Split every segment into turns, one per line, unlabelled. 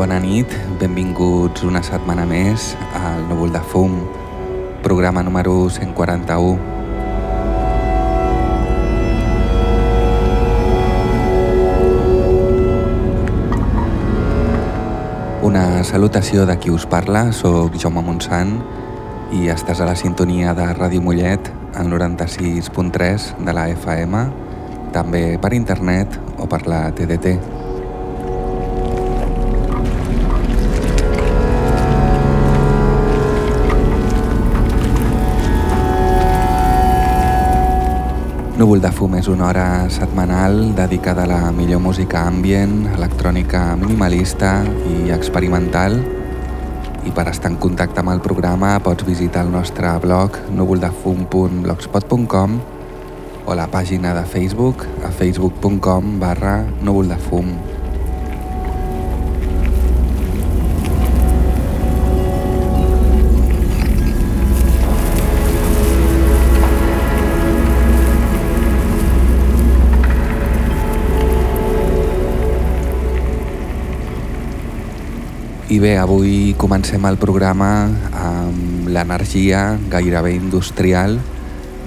Bona nit. Benvinguts una setmana més al Núvol de Fum, programa número 141. Una salutació de qui us parla, sóc Jaume Montsant i estàs a la sintonia de Ràdio Mollet al 96.3 de la FM, també per internet o per la TDT. Núvol de fum és una hora setmanal dedicada a la millor música ambient, electrònica minimalista i experimental. I per estar en contacte amb el programa pots visitar el nostre blog núvoldefum.blogspot.com o la pàgina de Facebook a facebook.com barra núvoldefum. I bé, avui comencem el programa amb l'energia gairebé industrial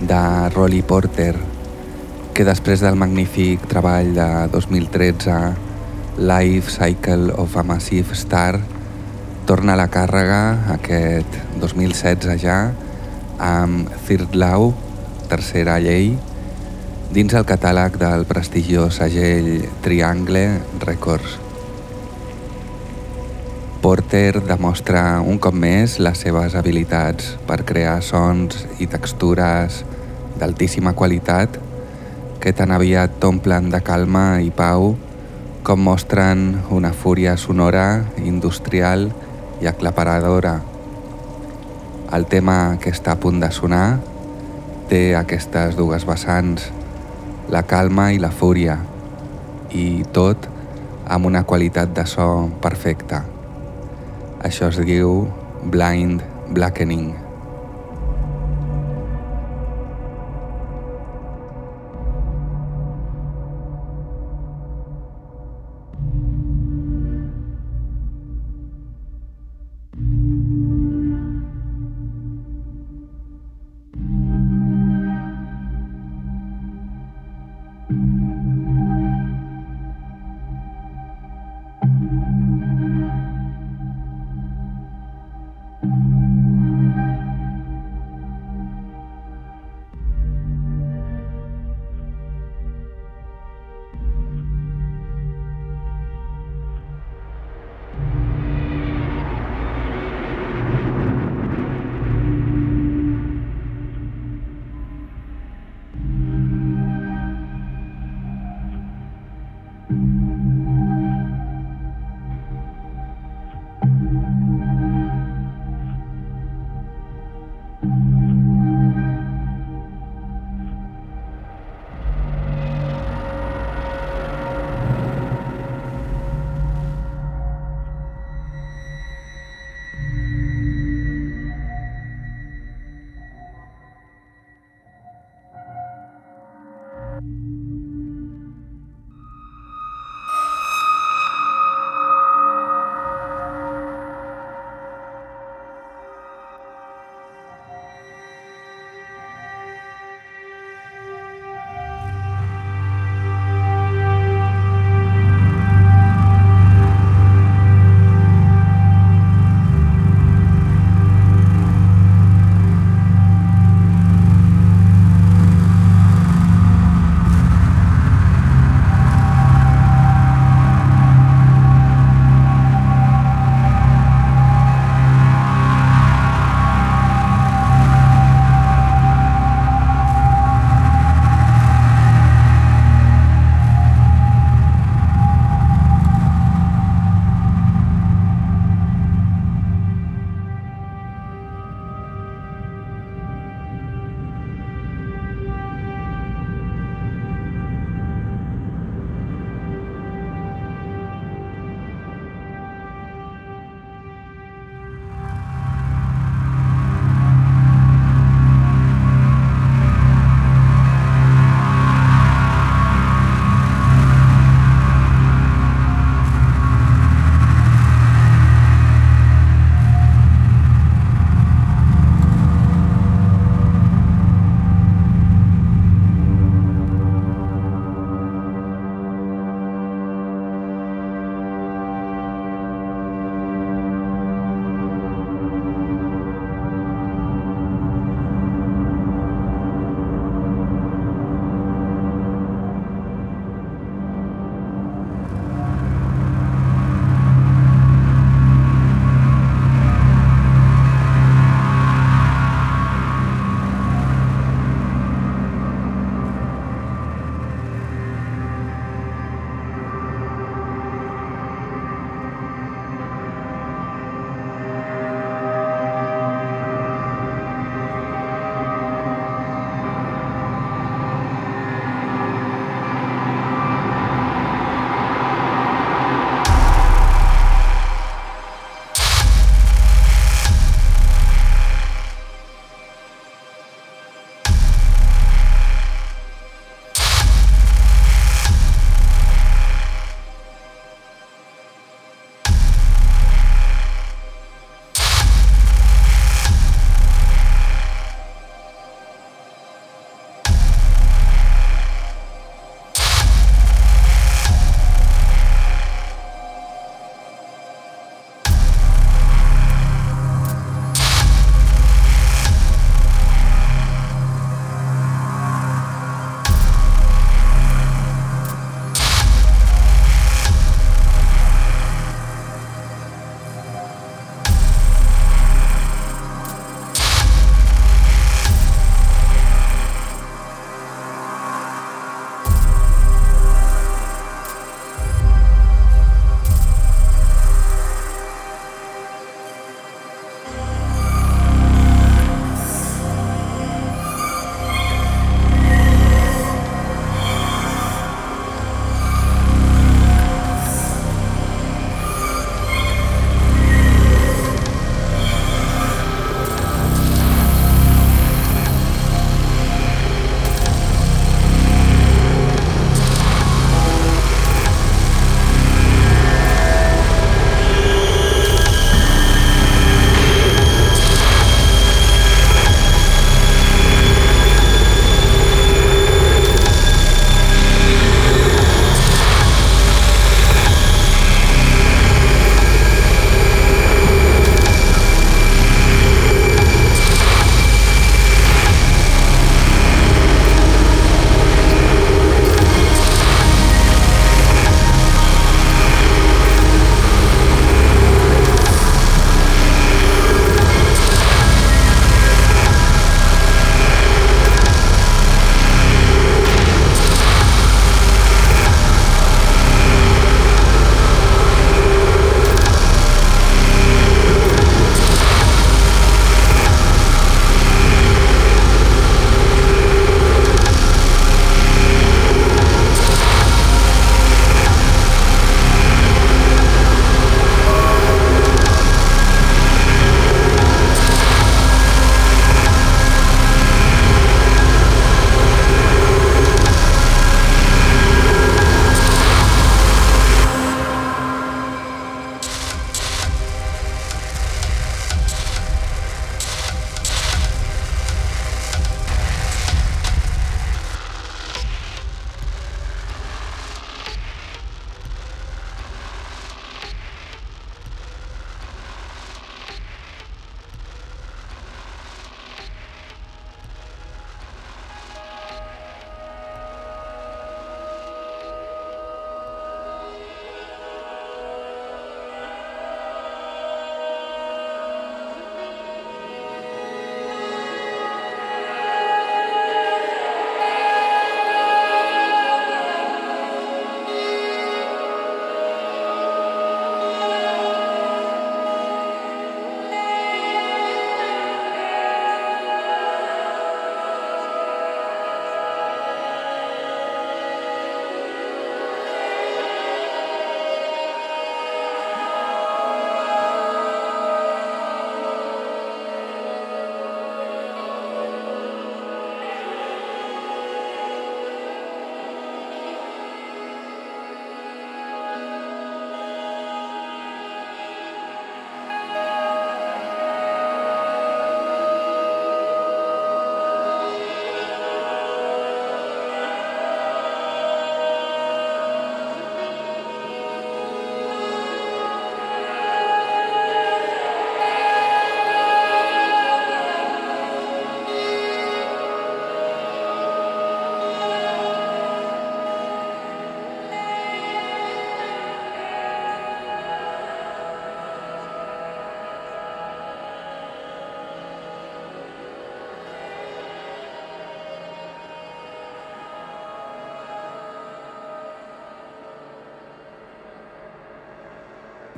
de Rolly Porter, que després del magnífic treball de 2013 Life Cycle of a Massive Star torna a la càrrega aquest 2016 ja amb Third Law, tercera llei, dins el catàleg del prestigiós segell Triangle Records. Porter demostra un cop més les seves habilitats per crear sons i textures d'altíssima qualitat que tan aviat t'omplen de calma i pau com mostren una fúria sonora, industrial i aclaparadora. El tema que està a punt de sonar té aquestes dues vessants, la calma i la fúria, i tot amb una qualitat de so perfecta. Això es diu Blind Blackening.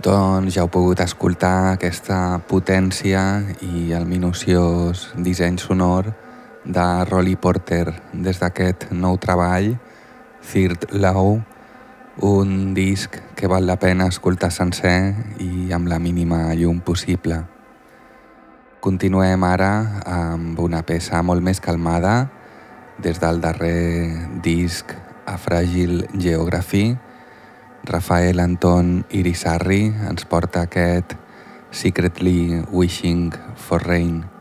Doncs ja heu pogut escoltar aquesta potència i el minuciós disseny sonor de Rolly Porter des d'aquest nou treball, Third Law, un disc que val la pena escoltar sencer i amb la mínima llum possible. Continuem ara amb una peça molt més calmada des del darrer disc a Fràgil Geography. Rafael Anton Irisarri ens porta aquest Secretly Wishing for Rain.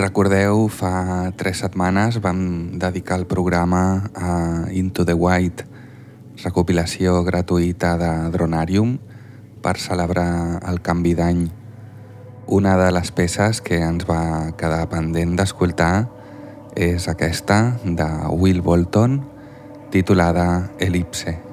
Recordeu, fa tres setmanes vam dedicar el programa a Into the White, recopilació gratuïta de Dronarium per celebrar el canvi d'any. Una de les peces que ens va quedar pendent d'escoltar és aquesta de Will Bolton, titulada Elipse.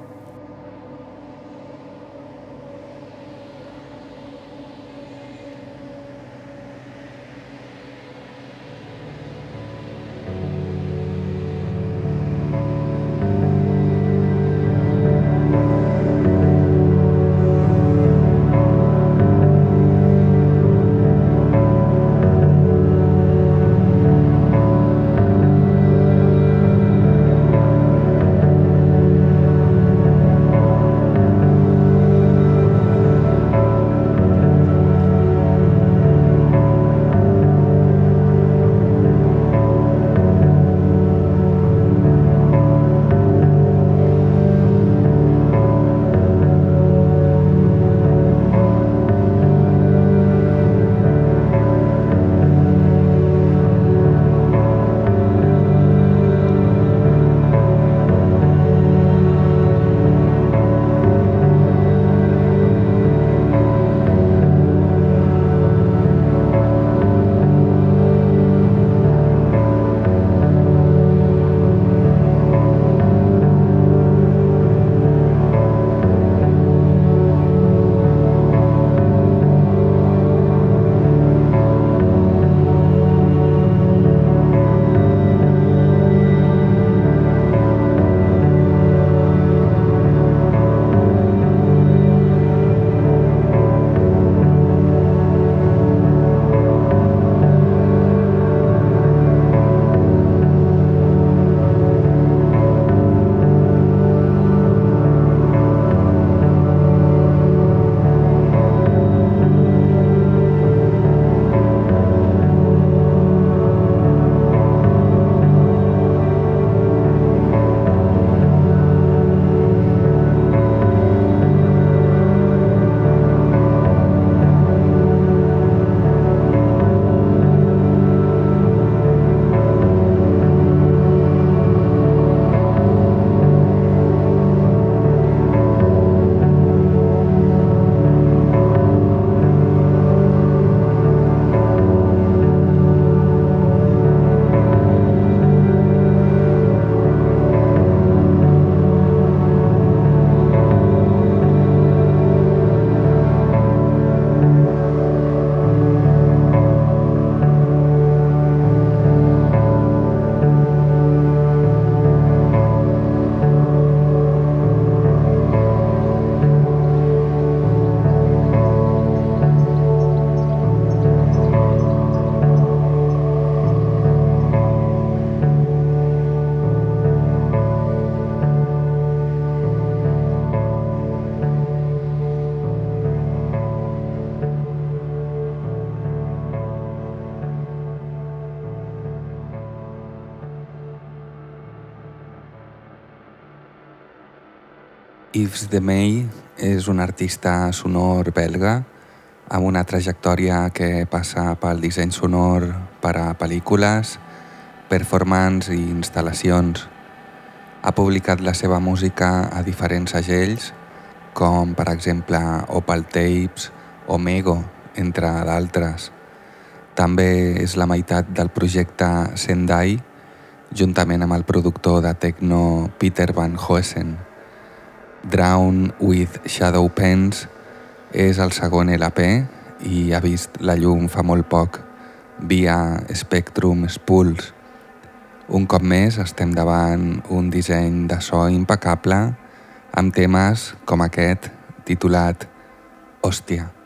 Yves de May és un artista sonor belga amb una trajectòria que passa pel disseny sonor per a pel·lícules, performance i instal·lacions. Ha publicat la seva música a diferents segells, com per exemple Opal Tapes o Mego, entre d'altres. També és la meitat del projecte Sendai, juntament amb el productor de techno Peter Van Hoesen. Drown with Shadow Pens és el segon LP i ha vist la llum fa molt poc via Spectrum Spools. Un cop més estem davant un disseny de so impecable amb temes com aquest titulat Hòstia.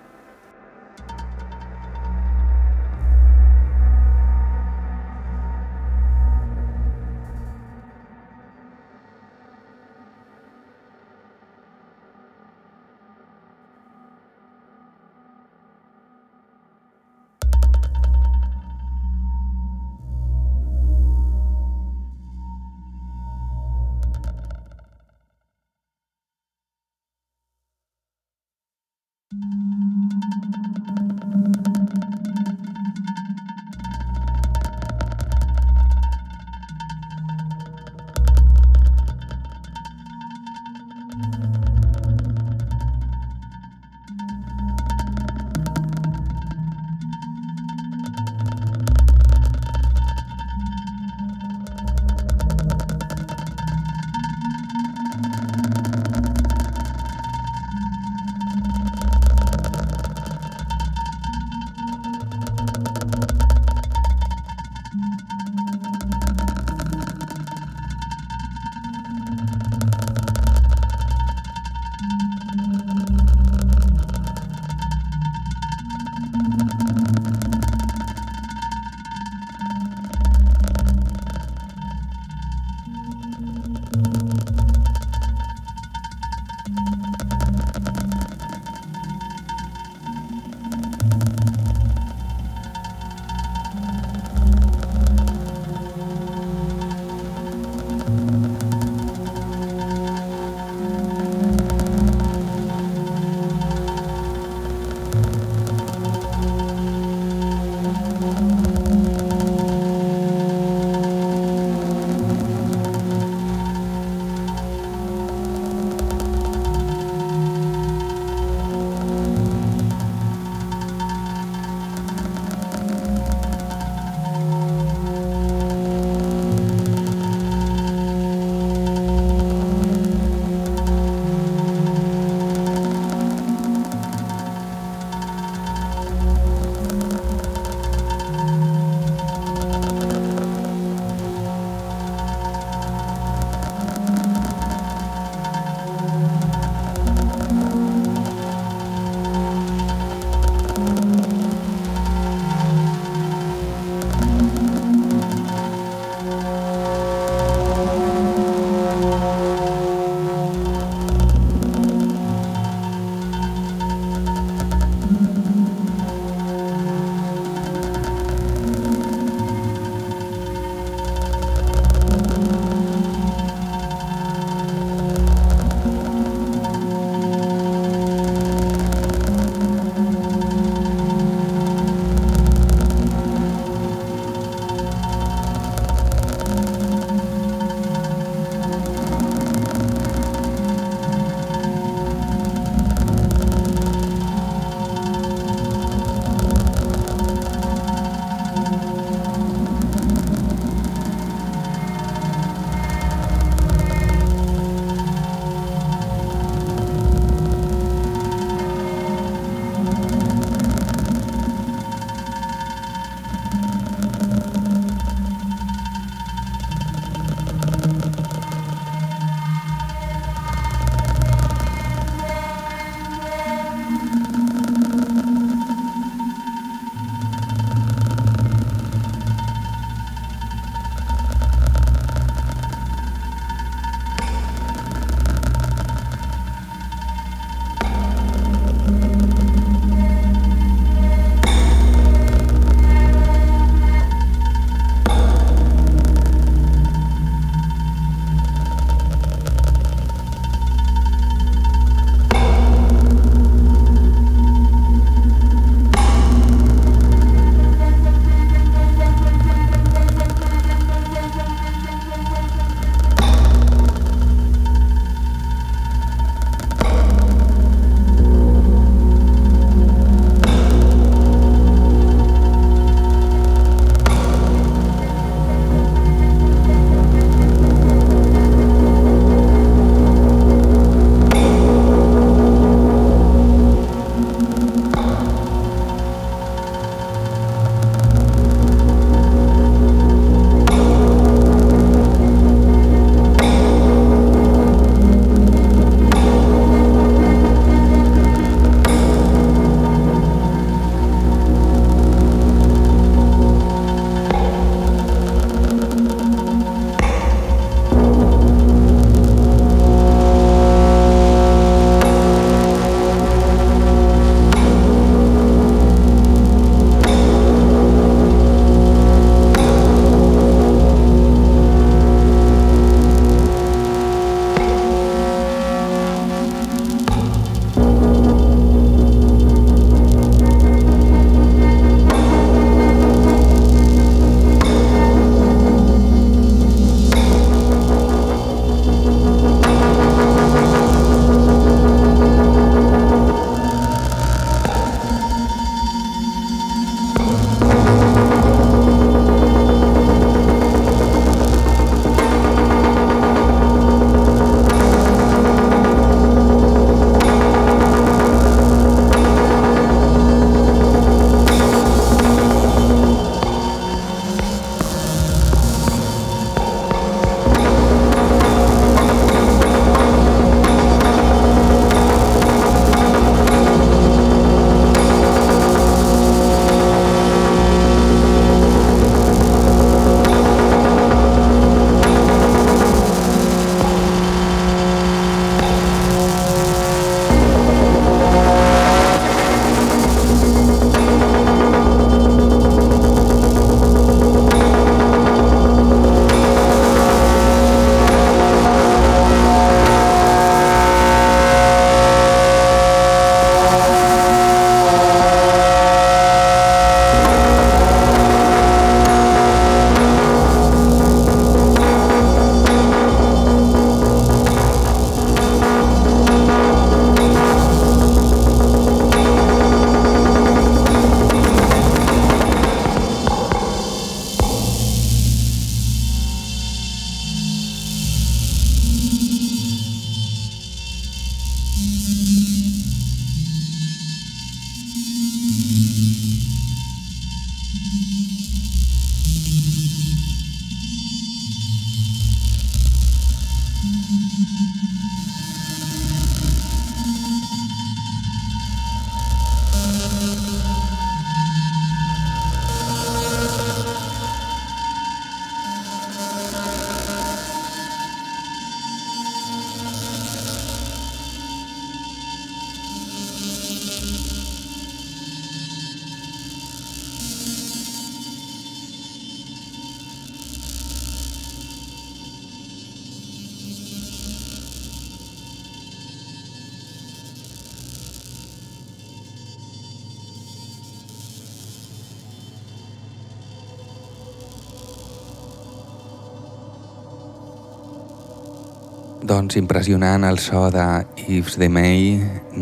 Doncs impressionant el so de Yves de May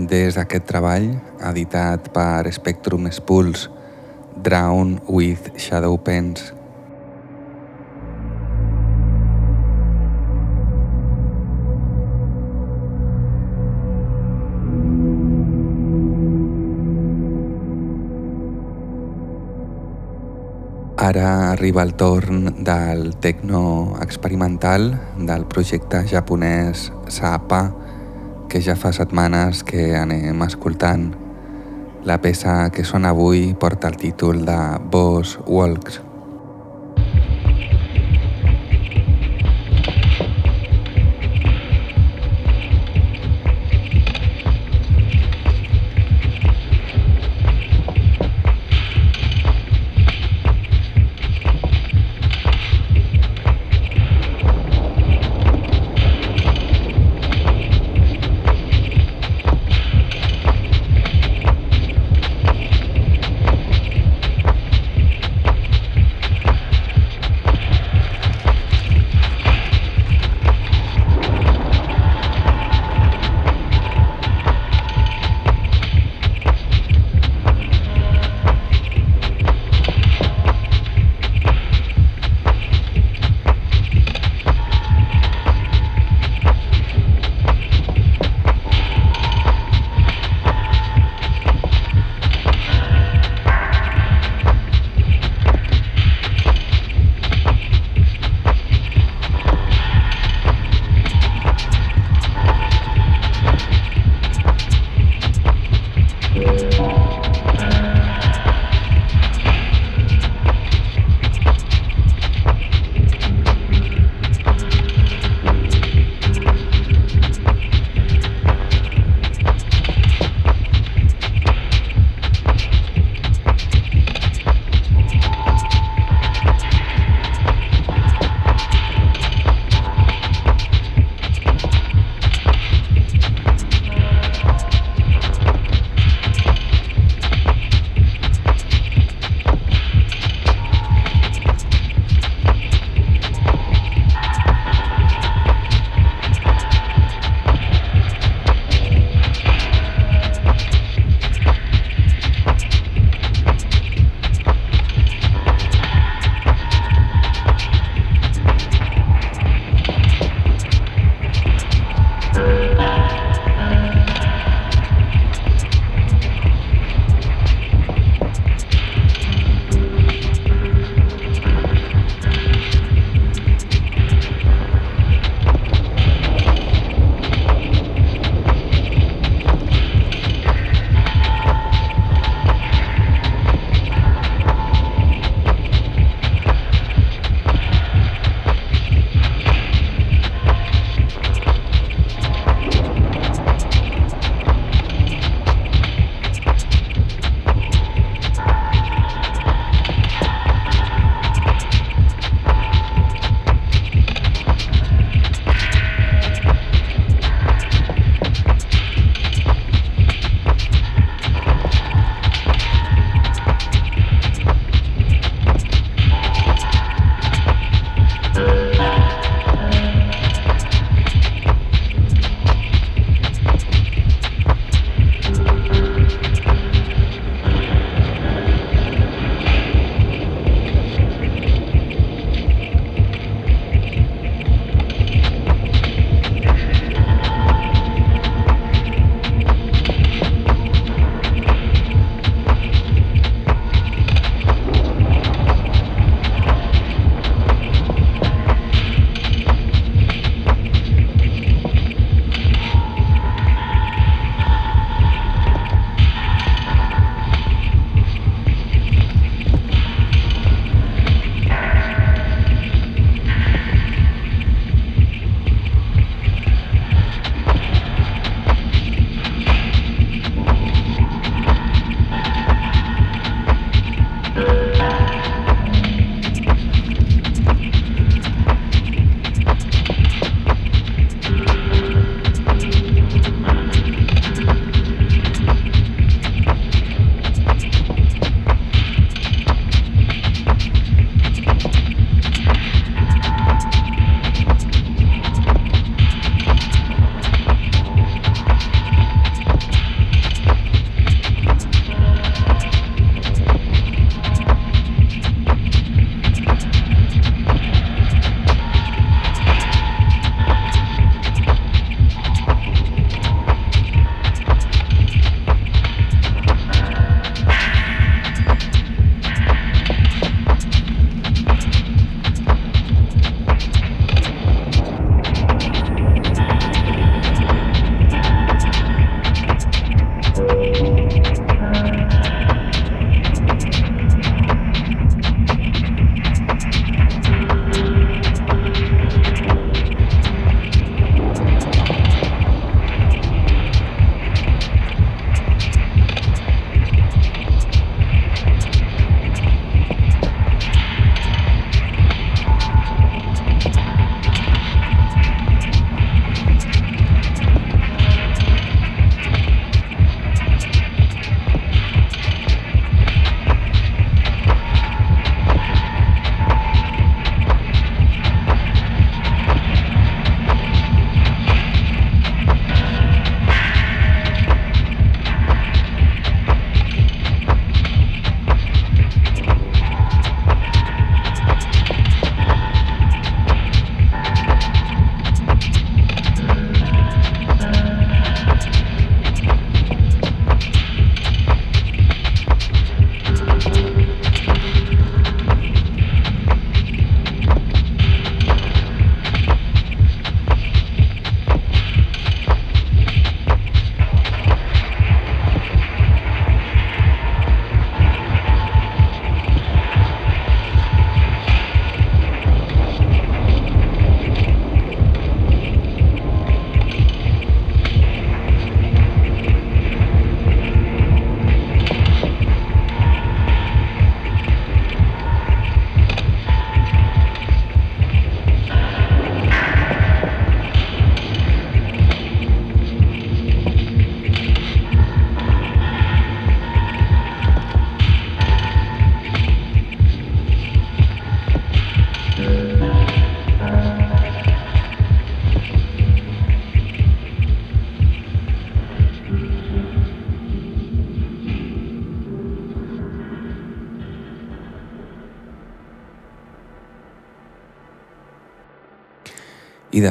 des d'aquest treball, editat per Spectrum Spools, Drown with Shadow Pens. Ara arriba el torn del techno experimental del projecte japonès Saapa, que ja fa setmanes que anem escoltant. La peça que sona avui porta el títol de Boss Walks.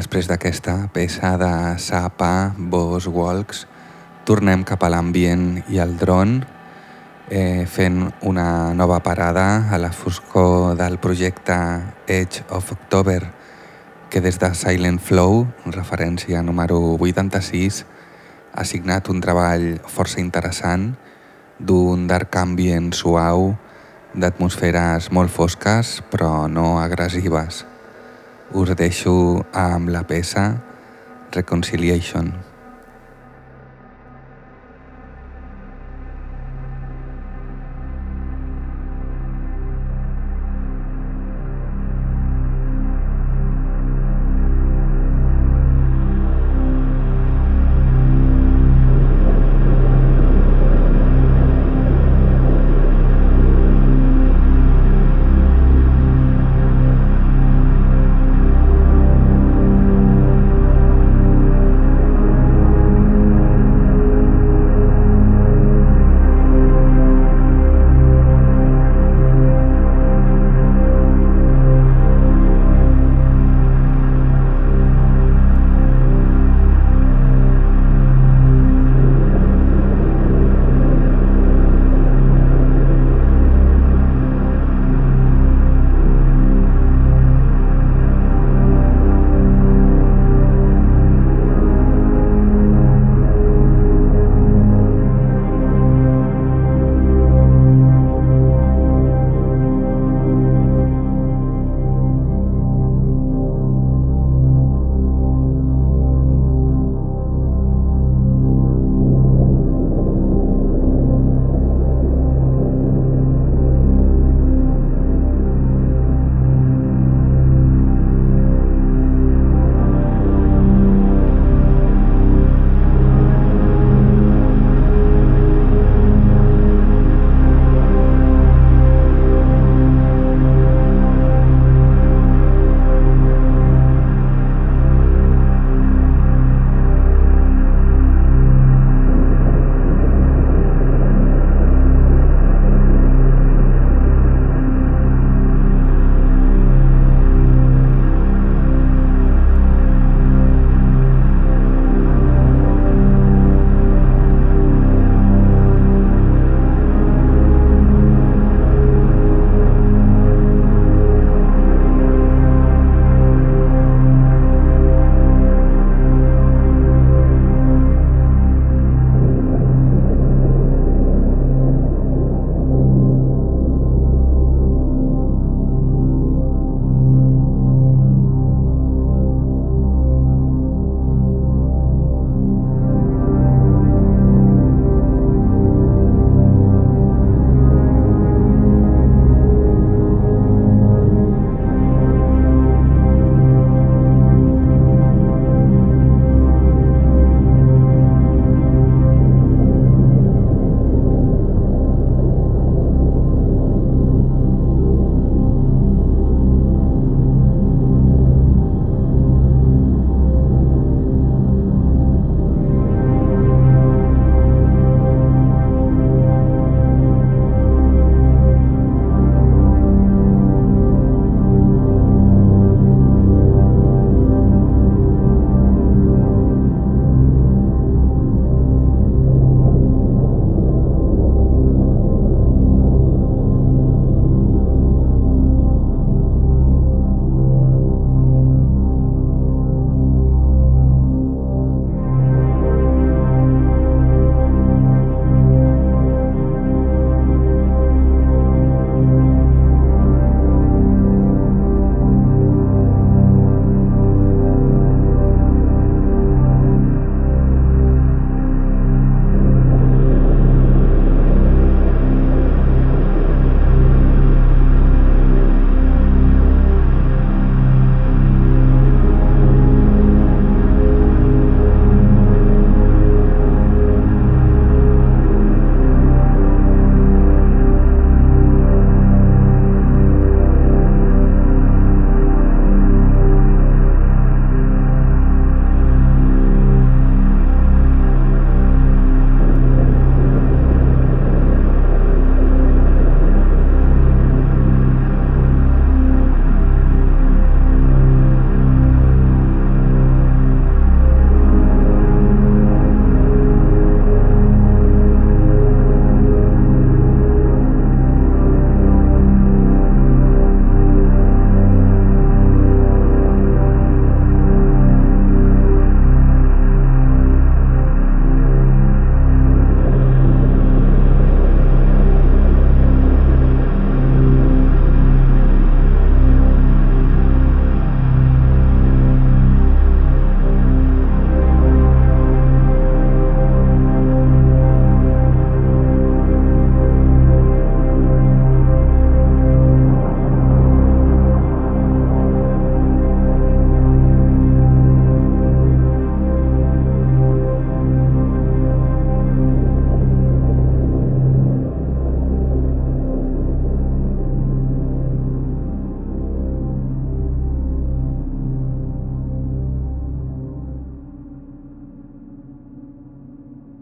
Després d'aquesta peça de Sapa, Boss Walks, tornem cap a l'ambient i al dron, eh, fent una nova parada a la foscor del projecte Edge of October, que des de Silent Flow, referència número 86, ha signat un treball força interessant d'un dark ambient suau d'atmosferes molt fosques però no agressives. Us deixo amb la peça Reconciliation.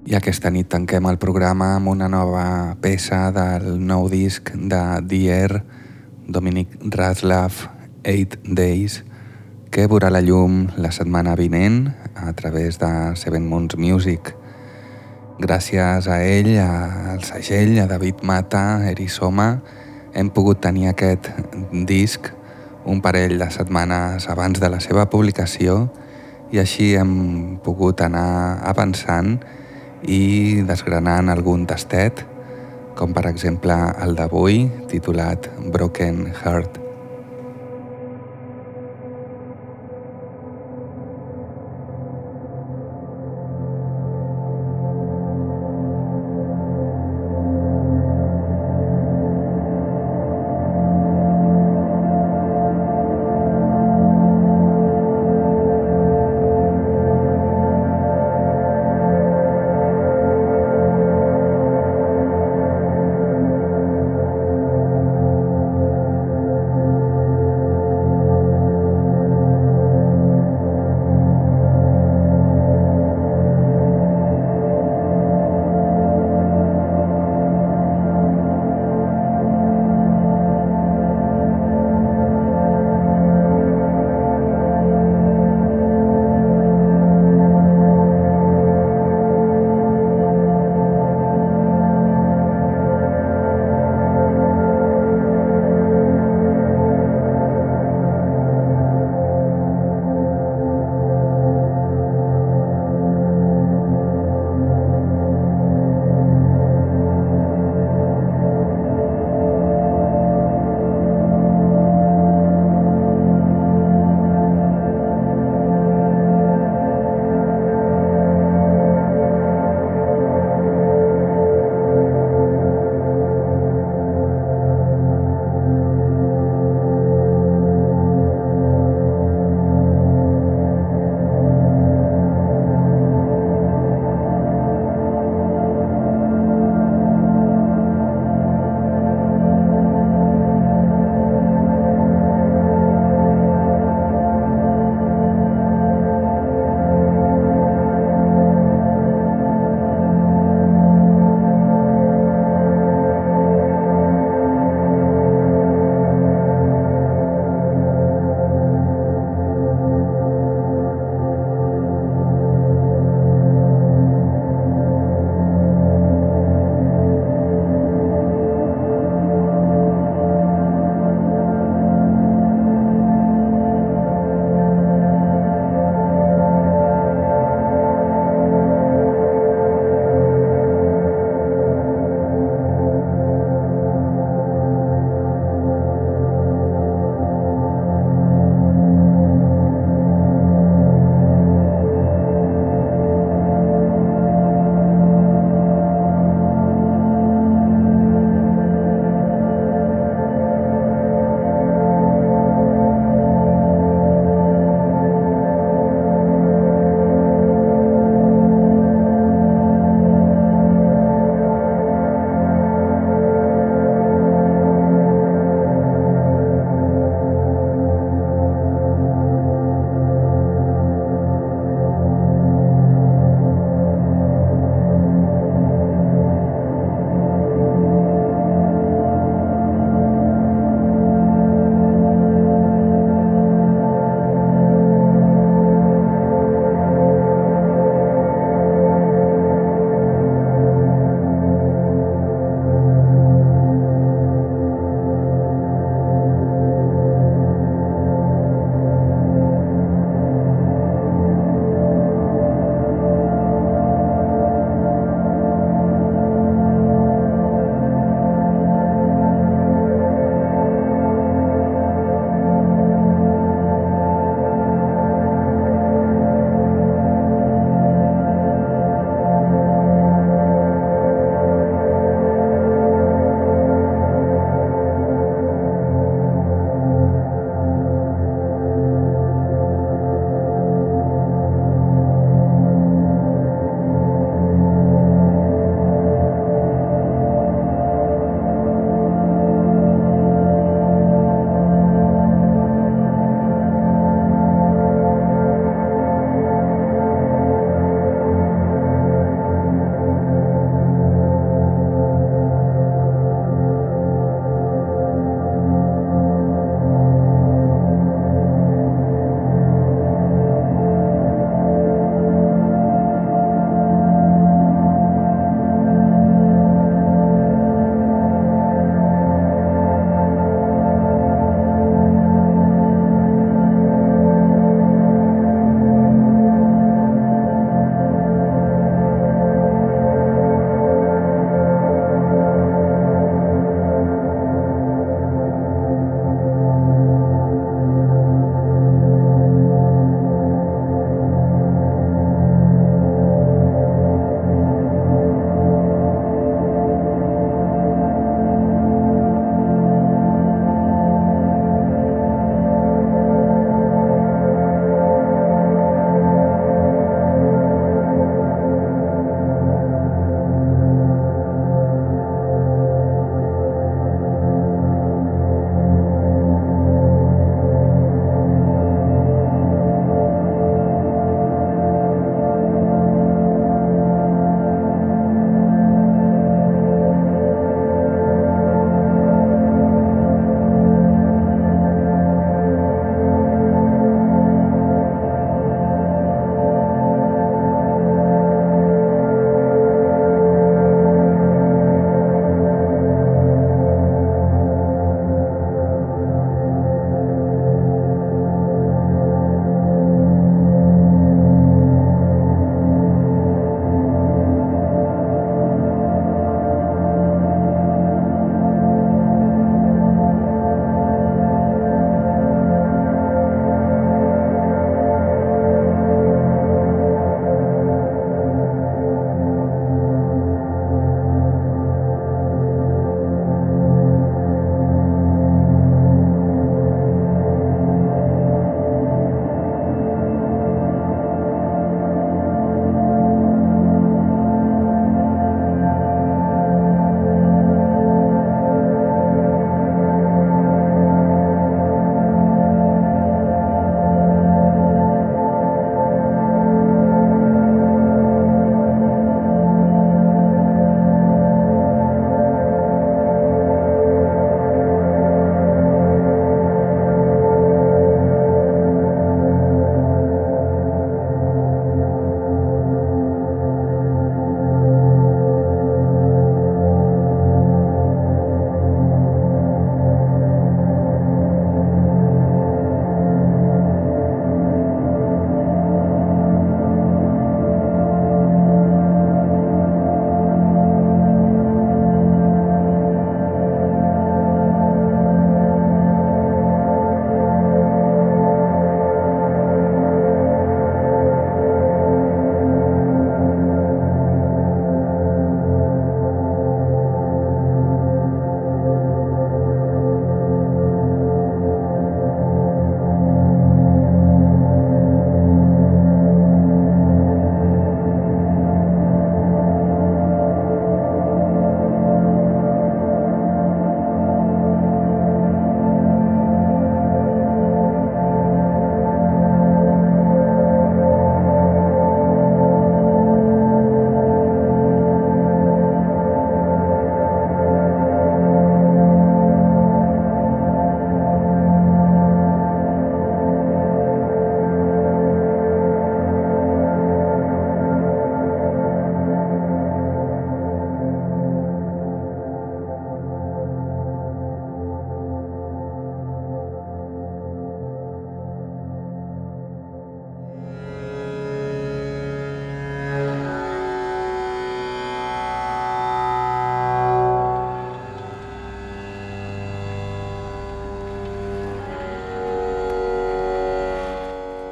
I aquesta nit tanquem el programa amb una nova peça del nou disc de Dier, Dominic Raslav, 8 Days, que veurà la llum la setmana vinent a través de Seven Moons Music. Gràcies a ell, al segell, a David Mata, Erisoma, hem pogut tenir aquest disc un parell de setmanes abans de la seva publicació i així hem pogut anar avançant i desgranant algun tastet, com per exemple el d'avui, titulat Broken Heart.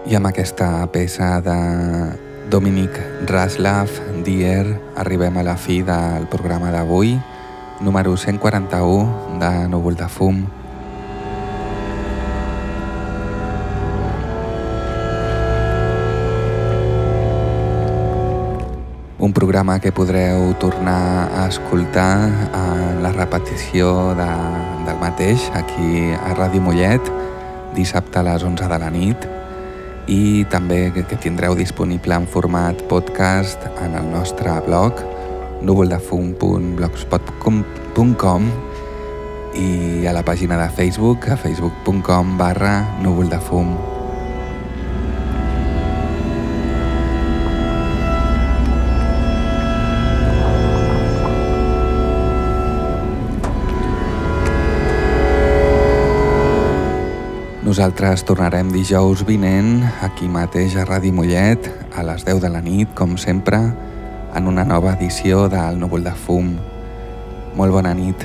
I amb aquesta peça de Dominic Raslav, Dier, arribem a la fi del programa d'avui, número 141 de Núvol de Fum. Un programa que podreu tornar a escoltar en la repetició de, del mateix aquí a Ràdio Mollet dissabte a les 11 de la nit i també que tindreu disponible en format podcast en el nostre blog núvoldefum.blogspot.com i a la pàgina de Facebook a facebook.com barra núvoldefum. Nosaltres tornarem dijous vinent, aquí mateix a Ràdio Mollet, a les 10 de la nit, com sempre, en una nova edició del Núvol de Fum. Molt bona nit.